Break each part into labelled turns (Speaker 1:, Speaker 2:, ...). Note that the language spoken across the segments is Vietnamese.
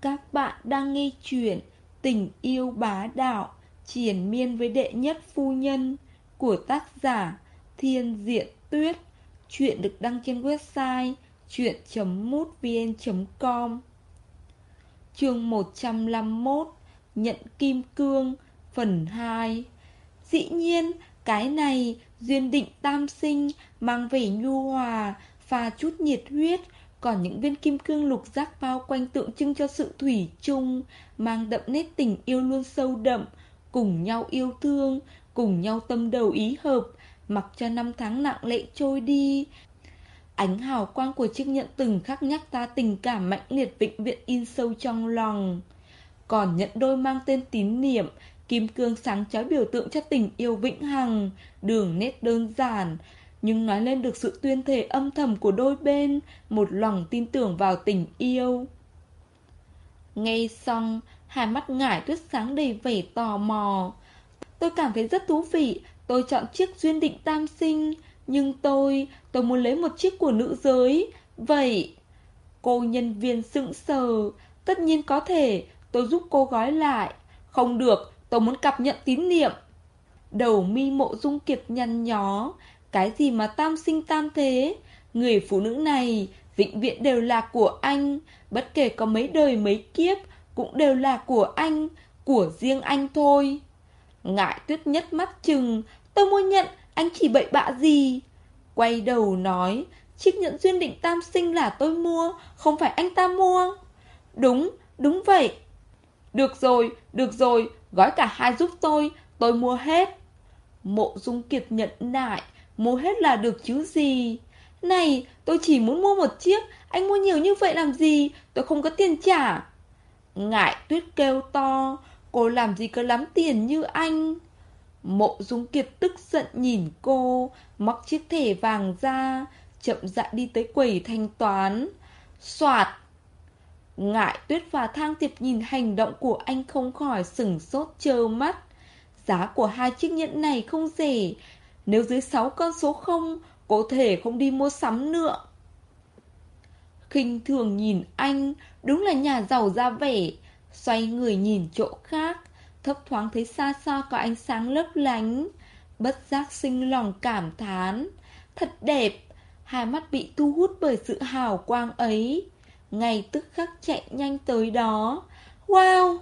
Speaker 1: Các bạn đang nghe chuyện Tình yêu bá đạo Triển miên với đệ nhất phu nhân Của tác giả Thiên Diện Tuyết. Chuyện được đăng trên website chuyện.mútvn.com Chương 151 Nhận Kim Cương Phần 2 Dĩ nhiên, cái này duyên định tam sinh mang vẻ nhu hòa, và chút nhiệt huyết, còn những viên kim cương lục giác bao quanh tượng trưng cho sự thủy chung, mang đậm nét tình yêu luôn sâu đậm, cùng nhau yêu thương, cùng nhau tâm đầu ý hợp, mặc cho năm tháng nặng lệ trôi đi. Ánh hào quang của chiếc nhẫn từng khắc nhắc ta tình cảm mạnh liệt vĩnh viễn in sâu trong lòng. Còn nhẫn đôi mang tên tín niệm, kim cương sáng chói biểu tượng cho tình yêu vĩnh hằng, đường nét đơn giản, nhưng nói lên được sự tuyên thể âm thầm của đôi bên, một lòng tin tưởng vào tình yêu. ngay xong, hai mắt ngải tuyết sáng đầy vẻ tò mò. Tôi cảm thấy rất thú vị, tôi chọn chiếc duyên định tam sinh, nhưng tôi, tôi muốn lấy một chiếc của nữ giới, vậy... Cô nhân viên sững sờ, tất nhiên có thể, tôi giúp cô gói lại. Không được, tôi muốn cặp nhận tín niệm. Đầu mi mộ dung kiệt nhăn nhó, cái gì mà tam sinh tam thế? Người phụ nữ này Vĩnh viễn đều là của anh. Bất kể có mấy đời mấy kiếp Cũng đều là của anh Của riêng anh thôi. Ngại tuyết nhất mắt chừng Tôi mua nhận anh chỉ bậy bạ gì? Quay đầu nói Chiếc nhẫn duyên định tam sinh là tôi mua Không phải anh ta mua. Đúng, đúng vậy. Được rồi, được rồi Gói cả hai giúp tôi Tôi mua hết. Mộ dung kiệt nhận nại. Mua hết là được chứ gì. Này, tôi chỉ muốn mua một chiếc. Anh mua nhiều như vậy làm gì? Tôi không có tiền trả. Ngại tuyết kêu to. Cô làm gì có lắm tiền như anh? Mộ dung kiệt tức giận nhìn cô, Móc chiếc thẻ vàng ra, Chậm rãi đi tới quầy thanh toán. Soạt. Ngại tuyết và thang tiệp nhìn hành động của anh không khỏi sừng sốt trơ mắt. Giá của hai chiếc nhẫn này không rẻ nếu dưới 6 con số 0 Có thể không đi mua sắm nữa. Khinh thường nhìn anh, Đúng là nhà giàu ra vẻ. Xoay người nhìn chỗ khác, Thấp thoáng thấy xa xa có ánh sáng lấp lánh. Bất giác sinh lòng cảm thán, Thật đẹp. Hai mắt bị thu hút bởi sự hào quang ấy. Ngay tức khắc chạy nhanh tới đó. Wow!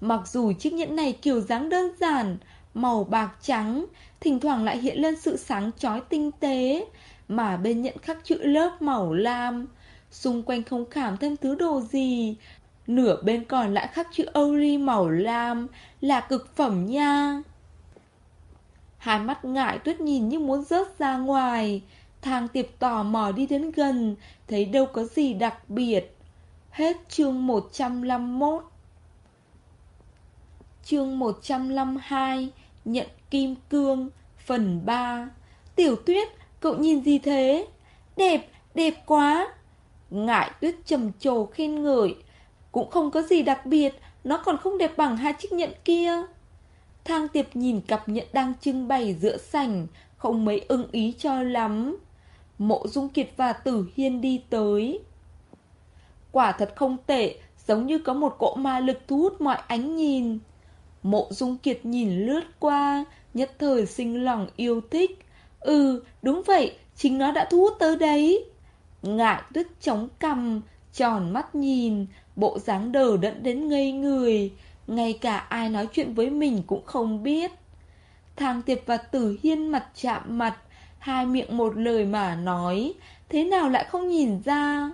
Speaker 1: Mặc dù chiếc nhẫn này kiểu dáng đơn giản Màu bạc trắng thỉnh thoảng lại hiện lên sự sáng chói tinh tế, mà bên nhận khắc chữ lớp màu lam. Xung quanh không khảm thêm thứ đồ gì, nửa bên còn lại khắc chữ Ori màu lam, là cực phẩm nha. Hai mắt ngại tuyết nhìn như muốn rớt ra ngoài, thang tiệp tò mò đi đến gần, thấy đâu có gì đặc biệt. Hết chương 151 Chương 152 Nhận kim cương Phần 3 Tiểu tuyết, cậu nhìn gì thế? Đẹp, đẹp quá. Ngại tuyết trầm trồ khen ngợi. Cũng không có gì đặc biệt Nó còn không đẹp bằng hai chiếc nhẫn kia. Thang tiệp nhìn cặp nhẫn đang trưng bày giữa sảnh Không mấy ưng ý cho lắm. Mộ Dung Kiệt và Tử Hiên đi tới. Quả thật không tệ Giống như có một cỗ ma lực thu hút mọi ánh nhìn. Mộ Dung Kiệt nhìn lướt qua nhất thời sinh lòng yêu thích. Ừ, đúng vậy, chính nó đã thu hút tới đấy. Ngại tuyết chống cằm, tròn mắt nhìn, bộ dáng đờ đẫn đến ngây người. Ngay cả ai nói chuyện với mình cũng không biết. Thang Tiệp và Tử Hiên mặt chạm mặt, hai miệng một lời mà nói, thế nào lại không nhìn ra.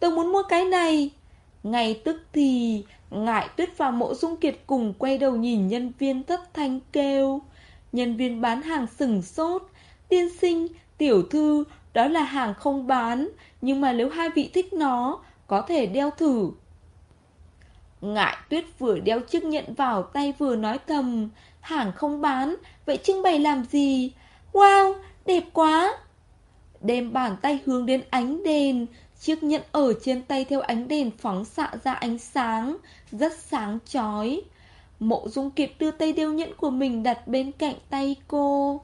Speaker 1: Tôi muốn mua cái này. Ngay tức thì, ngại tuyết và mộ dung kiệt cùng quay đầu nhìn nhân viên thất thanh kêu. Nhân viên bán hàng sừng sốt. Tiên sinh, tiểu thư Đó là hàng không bán Nhưng mà nếu hai vị thích nó Có thể đeo thử. Ngại tuyết vừa đeo chiếc nhẫn vào tay vừa nói thầm Hàng không bán Vậy trưng bày làm gì? Wow, đẹp quá. Đem bàn tay hướng đến ánh đèn Chiếc nhẫn ở trên tay theo ánh đèn phóng xạ ra ánh sáng Rất sáng chói Mộ dung kiệt đưa tay đeo nhẫn của mình đặt bên cạnh tay cô.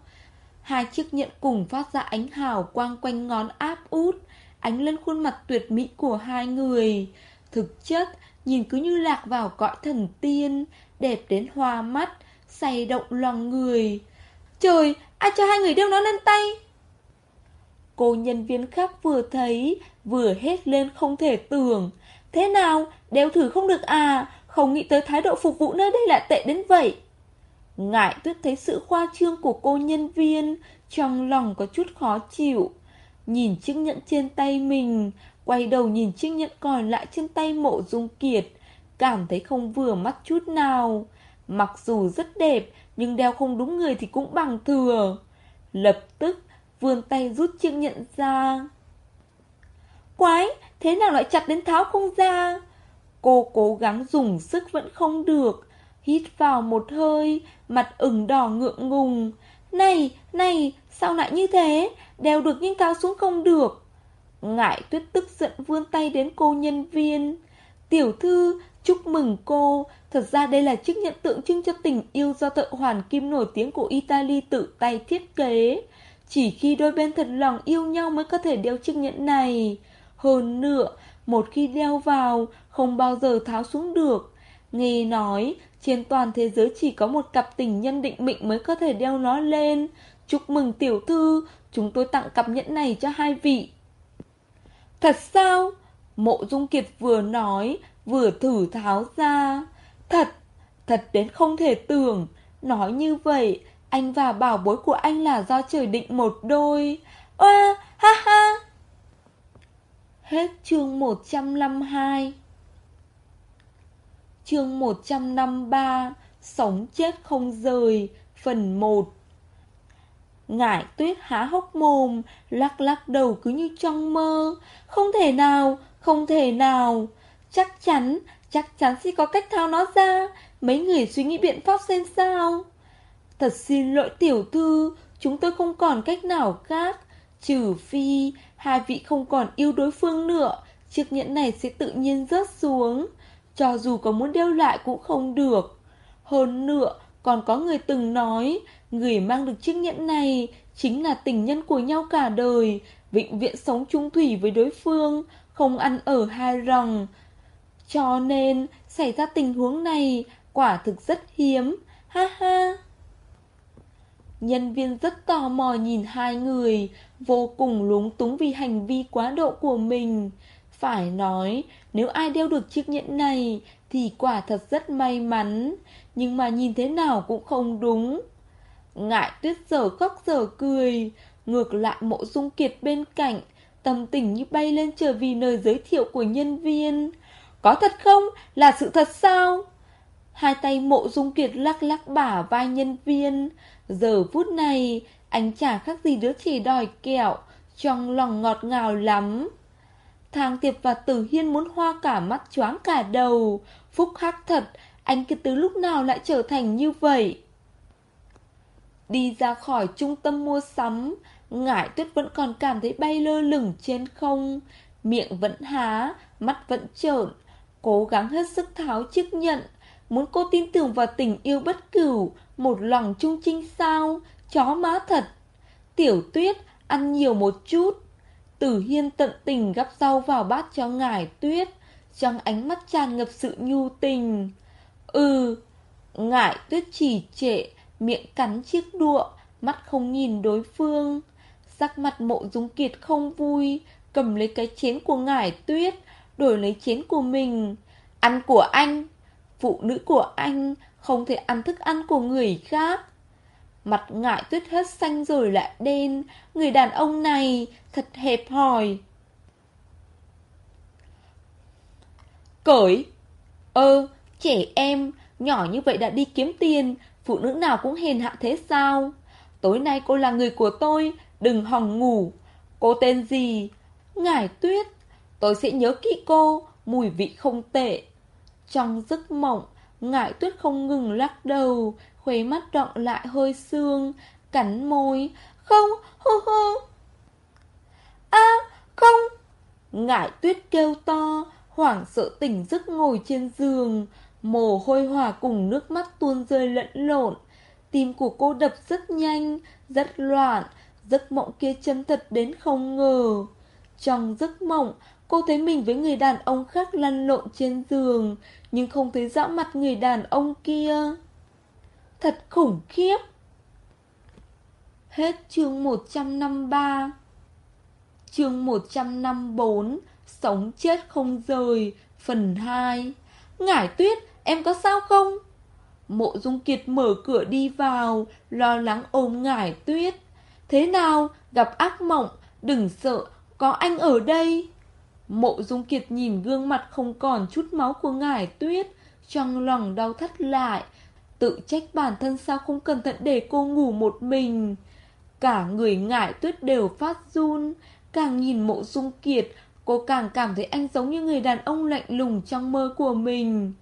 Speaker 1: Hai chiếc nhẫn cùng phát ra ánh hào quang quanh ngón áp út, ánh lên khuôn mặt tuyệt mỹ của hai người. Thực chất, nhìn cứ như lạc vào cõi thần tiên, đẹp đến hoa mắt, say động lòng người. Trời, ai cho hai người đeo nó lên tay? Cô nhân viên khác vừa thấy, vừa hét lên không thể tưởng. Thế nào, đeo thử không được à, không nghĩ tới thái độ phục vụ nơi đây lại tệ đến vậy. Ngại tuyết thấy sự khoa trương của cô nhân viên, trong lòng có chút khó chịu. Nhìn chiếc nhẫn trên tay mình, quay đầu nhìn chiếc nhẫn còn lại trên tay mộ dung kiệt, cảm thấy không vừa mắt chút nào. Mặc dù rất đẹp, nhưng đeo không đúng người thì cũng bằng thừa. Lập tức, vươn tay rút chiếc nhẫn ra. Quái, thế nào lại chặt đến tháo không ra? Cô cố gắng dùng sức vẫn không được. Hít vào một hơi, mặt ửng đỏ ngượng ngùng. Này, này, sao lại như thế? Đeo được nhưng tháo xuống không được. Ngại tuyết tức giận vươn tay đến cô nhân viên. Tiểu thư, chúc mừng cô. Thật ra đây là chiếc nhận tượng trưng cho tình yêu do thợ hoàn kim nổi tiếng của Italy tự tay thiết kế. Chỉ khi đôi bên thật lòng yêu nhau mới có thể đeo chiếc nhẫn này. Hơn nữa, một khi đeo vào, không bao giờ tháo xuống được. Nghe nói, trên toàn thế giới chỉ có một cặp tình nhân định mệnh mới có thể đeo nó lên. Chúc mừng tiểu thư, chúng tôi tặng cặp nhẫn này cho hai vị. Thật sao? Mộ Dung Kiệt vừa nói, vừa thử tháo ra. Thật, thật đến không thể tưởng. Nói như vậy, anh và bảo bối của anh là do trời định một đôi. Oa, ha ha. Hết chương 152 Chương 153 Sống chết không rời Phần 1 Ngải tuyết há hốc mồm Lắc lắc đầu cứ như trong mơ. Không thể nào Không thể nào. Chắc chắn Chắc chắn sẽ có cách thao nó ra. Mấy người suy nghĩ biện pháp xem sao. Thật xin lỗi tiểu thư, Chúng tôi không còn cách nào khác, Trừ phi Hai vị không còn yêu đối phương nữa, Chiếc nhẫn này sẽ tự nhiên rớt xuống. Cho dù có muốn đeo lại cũng không được. Hơn nữa, Còn có người từng nói, Người mang được chiếc nhẫn này Chính là tình nhân của nhau cả đời, Vĩnh viễn sống chung thủy với đối phương, Không ăn ở hai ròng Cho nên, Xảy ra tình huống này Quả thực rất hiếm. Ha ha! Nhân viên rất tò mò nhìn hai người, vô cùng lúng túng vì hành vi quá độ của mình. Phải nói, nếu ai đeo được chiếc nhẫn này thì quả thật rất may mắn, nhưng mà nhìn thế nào cũng không đúng. Ngại tuyết giờ khóc giờ cười, ngược lại mộ dung kiệt bên cạnh, tâm tình như bay lên trở vì lời giới thiệu của nhân viên. Có thật không? Là sự thật sao? Hai tay mộ dung kiệt lắc lắc bả vai nhân viên, Giờ phút này, anh chả khác gì đứa trẻ đòi kẹo, trong lòng ngọt ngào lắm. Thang Tiệp và Tử Hiên muốn hoa cả mắt choáng cả đầu. Phúc hắc thật, anh kia từ lúc nào lại trở thành như vậy? Đi ra khỏi trung tâm mua sắm, ngải tuyết vẫn còn cảm thấy bay lơ lửng trên không. Miệng vẫn há, mắt vẫn trợn, cố gắng hết sức tháo chiếc nhận. Muốn cô tin tưởng vào tình yêu bất cửu, một lòng trung trinh sao, chó má thật. Tiểu tuyết, ăn nhiều một chút. Tử Hiên tận tình gắp rau vào bát cho ngải tuyết, trong ánh mắt tràn ngập sự nhu tình. Ừ, ngải tuyết chỉ trệ, miệng cắn chiếc đũa, mắt không nhìn đối phương. Sắc mặt mộ dung kiệt không vui, cầm lấy cái chén của ngải tuyết, đổi lấy chén của mình. Ăn của anh, phụ nữ của anh không thể ăn thức ăn của người khác. Mặt ngại tuyết hết xanh rồi lại đen, người đàn ông này thật hẹp hòi. Cởi! Ơ, trẻ em, nhỏ như vậy đã đi kiếm tiền, phụ nữ nào cũng hèn hạ thế sao? Tối nay cô là người của tôi, đừng hòng ngủ. Cô tên gì? Ngải tuyết. Tôi sẽ nhớ kỹ cô, mùi vị không tệ. Trong giấc mộng, Ngại tuyết không ngừng lắc đầu, khuấy mắt đọng lại hơi sương, cắn môi. Không, hô hô. a không. Ngại tuyết kêu to, hoảng sợ tỉnh giấc ngồi trên giường. Mồ hôi hòa cùng nước mắt tuôn rơi lẫn lộn. Tim của cô đập rất nhanh, rất loạn. Giấc mộng kia chân thật đến không ngờ. Trong giấc mộng, cô thấy mình với người đàn ông khác lăn lộn trên giường, nhưng không thấy rõ mặt người đàn ông kia. Thật khủng khiếp. Hết chương 153 Chương 154 Sống chết không rời Phần 2 Ngải tuyết, em có sao không? Mộ Dung Kiệt mở cửa đi vào Lo lắng ôm ngải tuyết Thế nào, gặp ác mộng Đừng sợ, có anh ở đây Mộ Dung Kiệt nhìn gương mặt không còn chút máu của ngải tuyết, Trong lòng đau thắt lại. Tự trách bản thân sao không cẩn thận để cô ngủ một mình. Cả người ngải tuyết đều phát run. Càng nhìn mộ dung kiệt, Cô càng cảm thấy anh giống như người đàn ông lạnh lùng trong mơ của mình.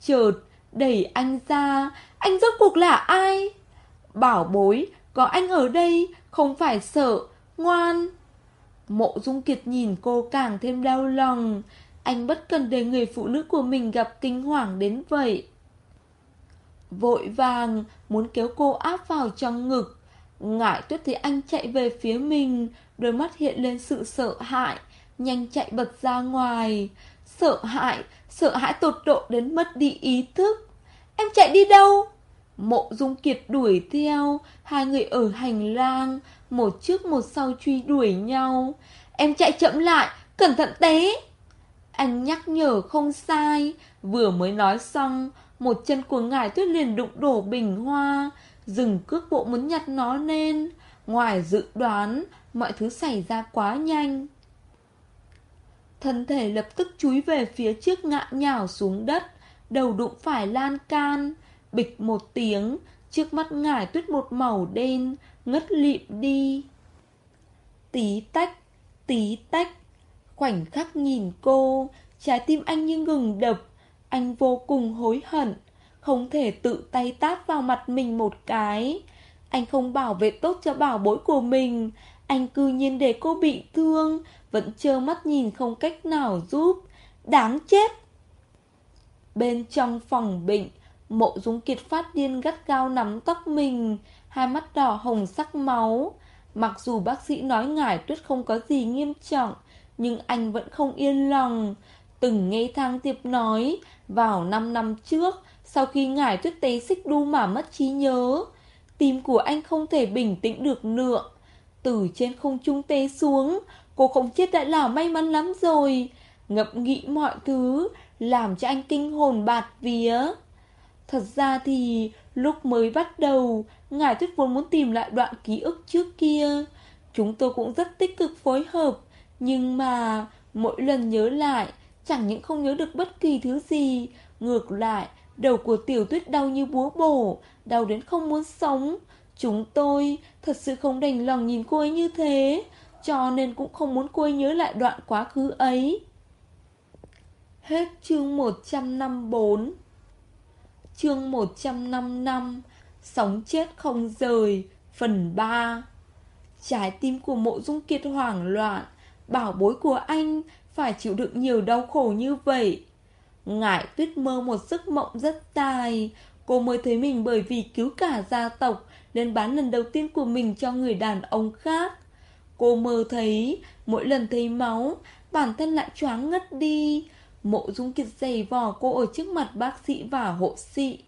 Speaker 1: Chợt, đẩy anh ra. Anh rốt cuộc là ai? Bảo bối, Có anh ở đây, Không phải sợ. Ngoan. Mộ dung kiệt nhìn cô càng thêm đau lòng. Anh bất cần để người phụ nữ của mình gặp kinh hoàng đến vậy. Vội vàng, Muốn kéo cô áp vào trong ngực. Ngải tuyết thấy anh chạy về phía mình, Đôi mắt hiện lên sự sợ hãi, Nhanh chạy bật ra ngoài. Sợ hãi Sợ hãi tột độ đến mất đi ý thức. Em chạy đi đâu? Mộ dung kiệt đuổi theo, Hai người ở hành lang, Một trước một sau truy đuổi nhau. Em chạy chậm lại, Cẩn thận té. Anh nhắc nhở không sai, Vừa mới nói xong, Một chân của ngài tuyết liền đụng đổ bình hoa. Dừng cước bộ muốn nhặt nó lên Ngoài dự đoán, Mọi thứ xảy ra quá nhanh. Thân thể lập tức chúi về phía trước ngã nhào xuống đất, Đầu đụng phải lan can. Bịch một tiếng, Trước mắt ngải tuyết một màu đen, Ngất lịm đi. Tí tách Tí tách, Khoảnh khắc nhìn cô, Trái tim anh như ngừng đập, Anh vô cùng hối hận, Không thể tự tay tát vào mặt mình một cái. Anh không bảo vệ tốt cho bảo bối của mình, Anh cư nhiên để cô bị thương, Vẫn trơ mắt nhìn không cách nào giúp. Đáng chết! Bên trong phòng bệnh Mộ dung kiệt phát điên gắt gao nắm tóc mình, Hai mắt đỏ hồng sắc máu. Mặc dù bác sĩ nói ngải tuyết không có gì nghiêm trọng, Nhưng anh vẫn không yên lòng. Từng nghe thang tiệp nói, Vào 5 năm trước, Sau khi ngải tuyết tế xích đu mà mất trí nhớ, Tim của anh không thể bình tĩnh được nữa. Từ trên không trung tế xuống, Cô không chết đã là may mắn lắm rồi. Ngập nghĩ mọi thứ, Làm cho anh kinh hồn bạt vía. Thật ra thì, lúc mới bắt đầu, Ngài Tuyết vốn muốn tìm lại đoạn ký ức trước kia. Chúng tôi cũng rất tích cực phối hợp, Nhưng mà mỗi lần nhớ lại, Chẳng những không nhớ được bất kỳ thứ gì. Ngược lại, Đầu của tiểu tuyết đau như búa bổ, Đau đến không muốn sống. Chúng tôi thật sự không đành lòng nhìn cô ấy như thế, Cho nên cũng không muốn cô ấy nhớ lại đoạn quá khứ ấy. Hết chương 154 Chương 155 Sống chết không rời, Phần 3 Trái tim của mộ dung kiệt hoảng loạn, Bảo bối của anh Phải chịu đựng nhiều đau khổ như vậy. Ngải tuyết mơ một giấc mộng rất dài Cô mới thấy mình bởi vì cứu cả gia tộc Nên bán lần đầu tiên của mình cho người đàn ông khác. Cô mơ thấy Mỗi lần thấy máu, Bản thân lại choáng ngất đi Mộ dung kiệt giày vò cô ở trước mặt bác sĩ và hộ sĩ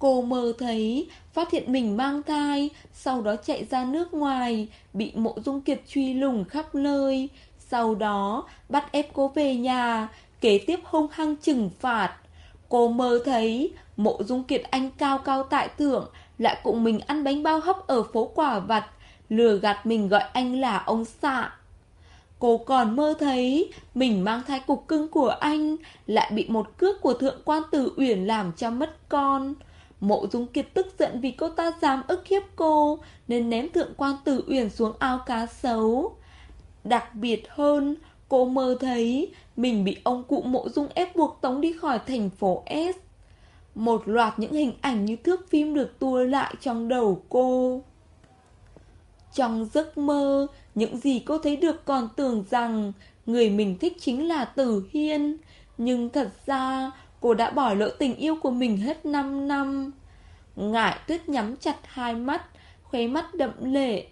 Speaker 1: Cô mơ thấy, phát hiện mình mang thai, sau đó chạy ra nước ngoài, bị mộ dung kiệt truy lùng khắp nơi. Sau đó, bắt ép cô về nhà, kế tiếp hung hăng trừng phạt. Cô mơ thấy, mộ dung kiệt anh cao cao tại thượng, lại cùng mình ăn bánh bao hấp ở phố quả vặt, lừa gạt mình gọi anh là ông xạ. Cô còn mơ thấy mình mang thai cục cưng của anh, lại bị một cước của thượng quan tử uyển làm cho mất con. Mộ Dung Kiệt tức giận vì cô ta dám ức hiếp cô, nên ném thượng quan tử uyển xuống ao cá sấu. Đặc biệt hơn, cô mơ thấy mình bị ông cụ mộ dung ép buộc tống đi khỏi thành phố S. Một loạt những hình ảnh như thước phim được tua lại trong đầu cô. Trong giấc mơ, những gì cô thấy được còn tưởng rằng người mình thích chính là Tử Hiên. Nhưng thật ra, Cô đã bỏ lỡ tình yêu của mình hết 5 năm Ngải tuyết nhắm chặt hai mắt khóe mắt đậm lệ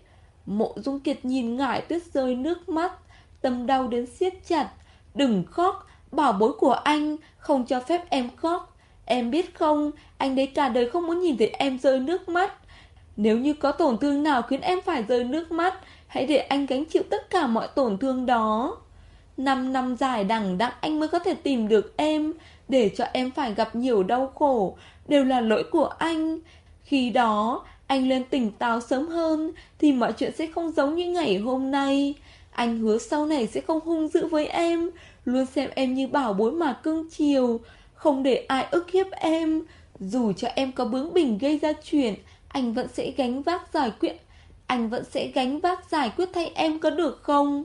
Speaker 1: Mộ dung kiệt nhìn ngải tuyết rơi nước mắt tâm đau đến siết chặt. Đừng khóc, bảo bối của anh, không cho phép em khóc. Em biết không, anh đấy cả đời không muốn nhìn thấy em rơi nước mắt. Nếu như có tổn thương nào khiến em phải rơi nước mắt, hãy để anh gánh chịu tất cả mọi tổn thương đó. Năm năm dài đằng đẵng anh mới có thể tìm được em, để cho em phải gặp nhiều đau khổ, đều là lỗi của anh. Khi đó, anh lên tỉnh táo sớm hơn, thì mọi chuyện sẽ không giống như ngày hôm nay. Anh hứa sau này sẽ không hung dữ với em, luôn xem em như bảo bối mà cưng chiều, không để ai ức hiếp em. Dù cho em có bướng bỉnh gây ra chuyện, anh vẫn sẽ gánh vác giải quyết. Anh vẫn sẽ gánh vác giải quyết thay em có được không?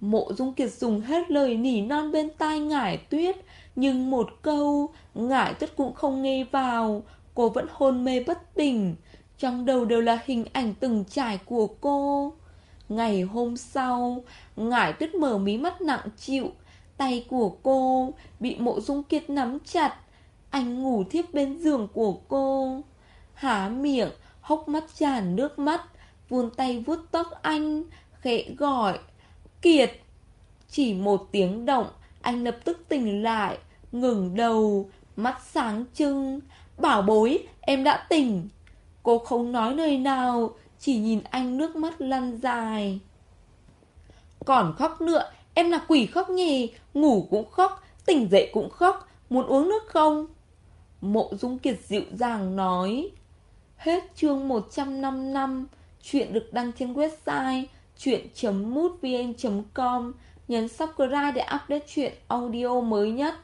Speaker 1: Mộ Dung Kiệt dùng hết lời nỉ non bên tai ngải tuyết, nhưng một câu, ngải tuyết cũng không nghe vào, cô vẫn hôn mê bất tỉnh. Trong đầu đều là hình ảnh từng trải của cô. Ngày hôm sau, ngải tuyết mở mí mắt nặng chịu, tay của cô bị mộ dung kiệt nắm chặt. Anh ngủ thiếp bên giường của cô. Há miệng, hốc mắt tràn nước mắt, vươn tay vuốt tóc anh, khẽ gọi. Kiệt! Chỉ một tiếng động, anh lập tức tỉnh lại, ngừng đầu, mắt sáng trưng. Bảo bối, em đã tỉnh. Cô không nói lời nào, chỉ nhìn anh nước mắt lăn dài. Còn khóc nữa, em là quỷ khóc nhì ngủ cũng khóc, tỉnh dậy cũng khóc, muốn uống nước không? Mộ Dung Kiệt dịu dàng nói. Hết chương 155, chuyện được đăng trên website chuyện.mútvn.com. Nhấn subscribe để update chuyện audio mới nhất.